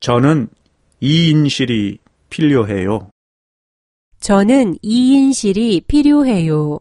저는 2인실이 필요해요. 저는 2인실이 필요해요.